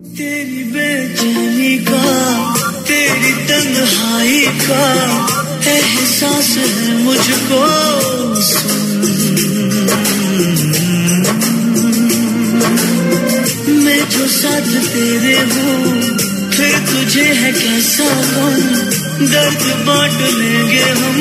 तेरी बेचैनी का, तेरी तन्हाई का एहसास है मुझको मैं जो साथ तेरे हूँ, फिर तुझे है कैसा गम दर्द बांट लेंगे हम